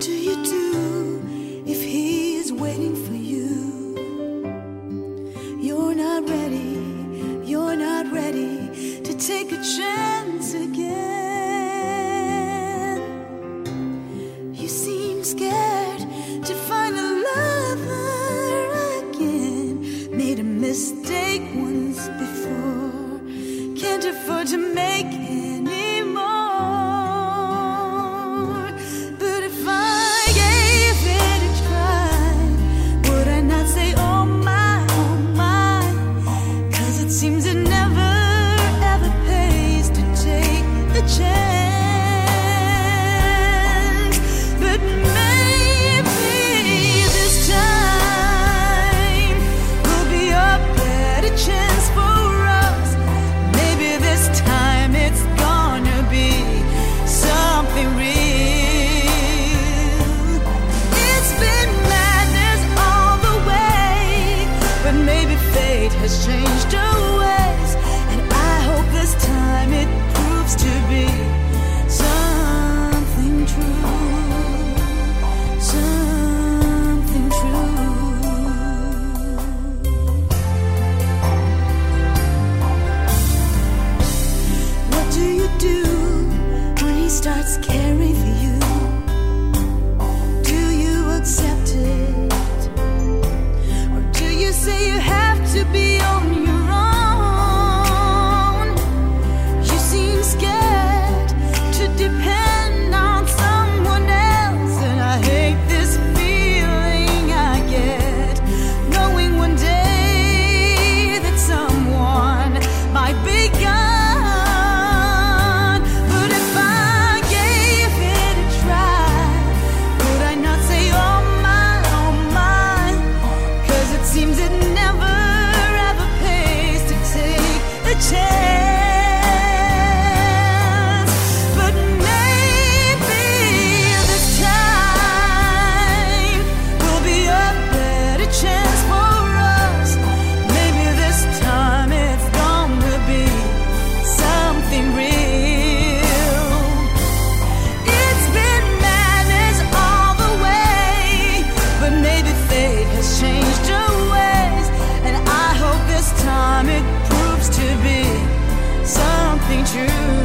do you do if he is waiting for you? You're not ready, you're not ready to take a chance again. You seem scared to find a lover again. Made a mistake once before, can't afford to make any true. you